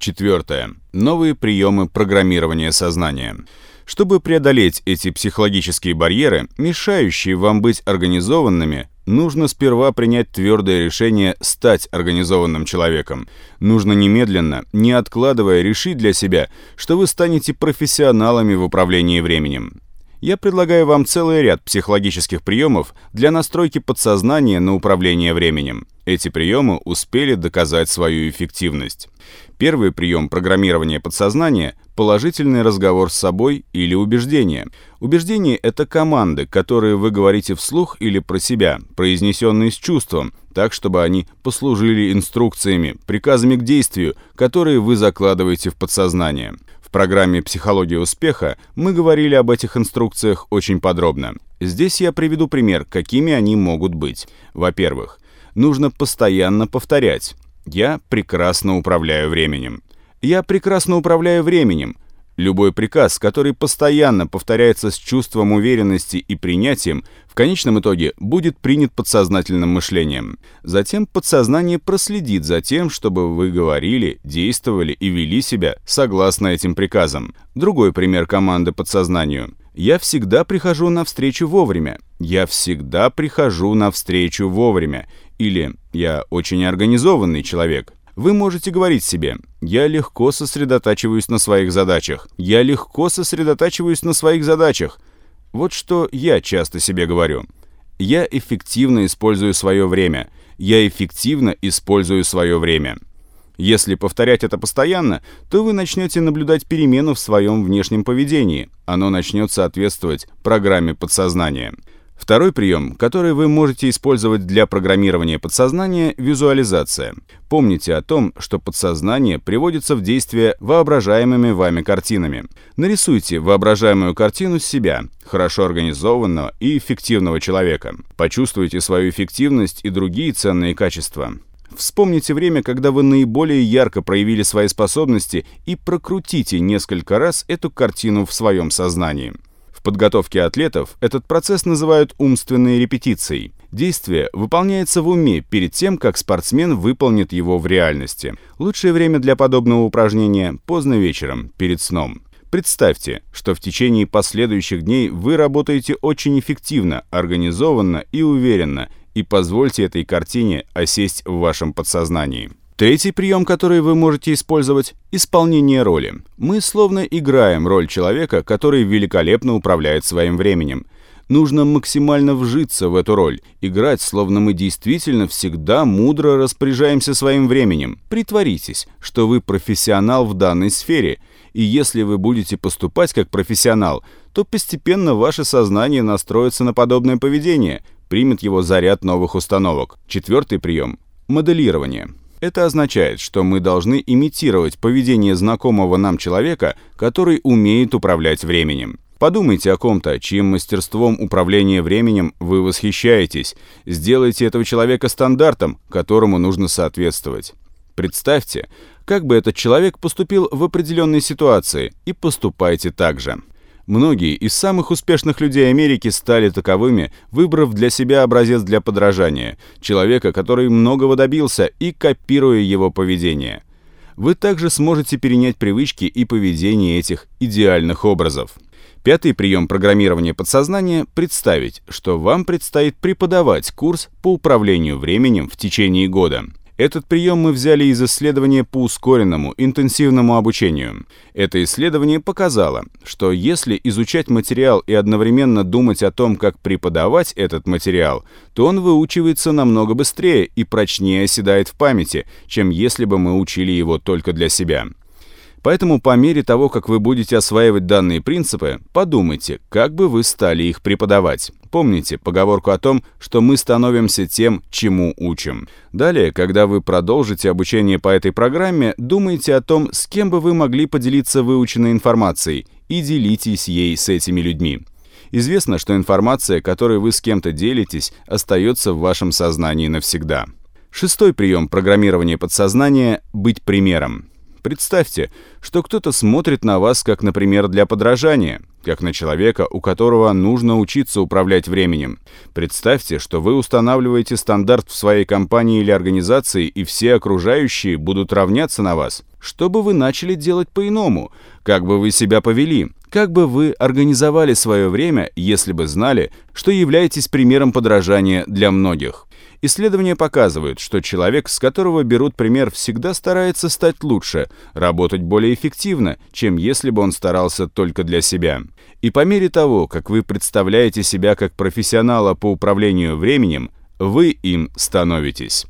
Четвертое. Новые приемы программирования сознания. Чтобы преодолеть эти психологические барьеры, мешающие вам быть организованными, нужно сперва принять твердое решение стать организованным человеком. Нужно немедленно, не откладывая, решить для себя, что вы станете профессионалами в управлении временем. Я предлагаю вам целый ряд психологических приемов для настройки подсознания на управление временем. Эти приемы успели доказать свою эффективность. Первый прием программирования подсознания – положительный разговор с собой или убеждение. Убеждение – это команды, которые вы говорите вслух или про себя, произнесенные с чувством, так, чтобы они послужили инструкциями, приказами к действию, которые вы закладываете в подсознание. В программе «Психология успеха» мы говорили об этих инструкциях очень подробно. Здесь я приведу пример, какими они могут быть. Во-первых, нужно постоянно повторять «Я прекрасно управляю временем». «Я прекрасно управляю временем», Любой приказ, который постоянно повторяется с чувством уверенности и принятием, в конечном итоге будет принят подсознательным мышлением. Затем подсознание проследит за тем, чтобы вы говорили, действовали и вели себя согласно этим приказам. Другой пример команды подсознанию. Я всегда прихожу на встречу вовремя. Я всегда прихожу на встречу вовремя. Или я очень организованный человек. Вы можете говорить себе «Я легко сосредотачиваюсь на своих задачах», «Я легко сосредотачиваюсь на своих задачах». Вот что я часто себе говорю. «Я эффективно использую свое время», «Я эффективно использую свое время». Если повторять это постоянно, то вы начнете наблюдать перемену в своем внешнем поведении. Оно начнет соответствовать программе подсознания. Второй прием, который вы можете использовать для программирования подсознания – визуализация. Помните о том, что подсознание приводится в действие воображаемыми вами картинами. Нарисуйте воображаемую картину себя, хорошо организованного и эффективного человека. Почувствуйте свою эффективность и другие ценные качества. Вспомните время, когда вы наиболее ярко проявили свои способности и прокрутите несколько раз эту картину в своем сознании. В подготовке атлетов этот процесс называют умственной репетицией. Действие выполняется в уме перед тем, как спортсмен выполнит его в реальности. Лучшее время для подобного упражнения – поздно вечером, перед сном. Представьте, что в течение последующих дней вы работаете очень эффективно, организованно и уверенно, и позвольте этой картине осесть в вашем подсознании. Третий прием, который вы можете использовать – исполнение роли. Мы словно играем роль человека, который великолепно управляет своим временем. Нужно максимально вжиться в эту роль, играть, словно мы действительно всегда мудро распоряжаемся своим временем. Притворитесь, что вы профессионал в данной сфере, и если вы будете поступать как профессионал, то постепенно ваше сознание настроится на подобное поведение, примет его заряд новых установок. Четвертый прием – моделирование. Это означает, что мы должны имитировать поведение знакомого нам человека, который умеет управлять временем. Подумайте о ком-то, чьим мастерством управления временем вы восхищаетесь. Сделайте этого человека стандартом, которому нужно соответствовать. Представьте, как бы этот человек поступил в определенной ситуации, и поступайте так же. Многие из самых успешных людей Америки стали таковыми, выбрав для себя образец для подражания, человека, который многого добился, и копируя его поведение. Вы также сможете перенять привычки и поведение этих идеальных образов. Пятый прием программирования подсознания – представить, что вам предстоит преподавать курс по управлению временем в течение года – этот прием мы взяли из исследования по ускоренному, интенсивному обучению. Это исследование показало, что если изучать материал и одновременно думать о том, как преподавать этот материал, то он выучивается намного быстрее и прочнее оседает в памяти, чем если бы мы учили его только для себя. Поэтому по мере того, как вы будете осваивать данные принципы, подумайте, как бы вы стали их преподавать. Помните поговорку о том, что мы становимся тем, чему учим. Далее, когда вы продолжите обучение по этой программе, думайте о том, с кем бы вы могли поделиться выученной информацией, и делитесь ей с этими людьми. Известно, что информация, которой вы с кем-то делитесь, остается в вашем сознании навсегда. Шестой прием программирования подсознания – быть примером. Представьте, что кто-то смотрит на вас как, например, для подражания, как на человека, у которого нужно учиться управлять временем. Представьте, что вы устанавливаете стандарт в своей компании или организации, и все окружающие будут равняться на вас. Что бы вы начали делать по-иному? Как бы вы себя повели? Как бы вы организовали свое время, если бы знали, что являетесь примером подражания для многих? Исследования показывают, что человек, с которого берут пример, всегда старается стать лучше, работать более эффективно, чем если бы он старался только для себя. И по мере того, как вы представляете себя как профессионала по управлению временем, вы им становитесь.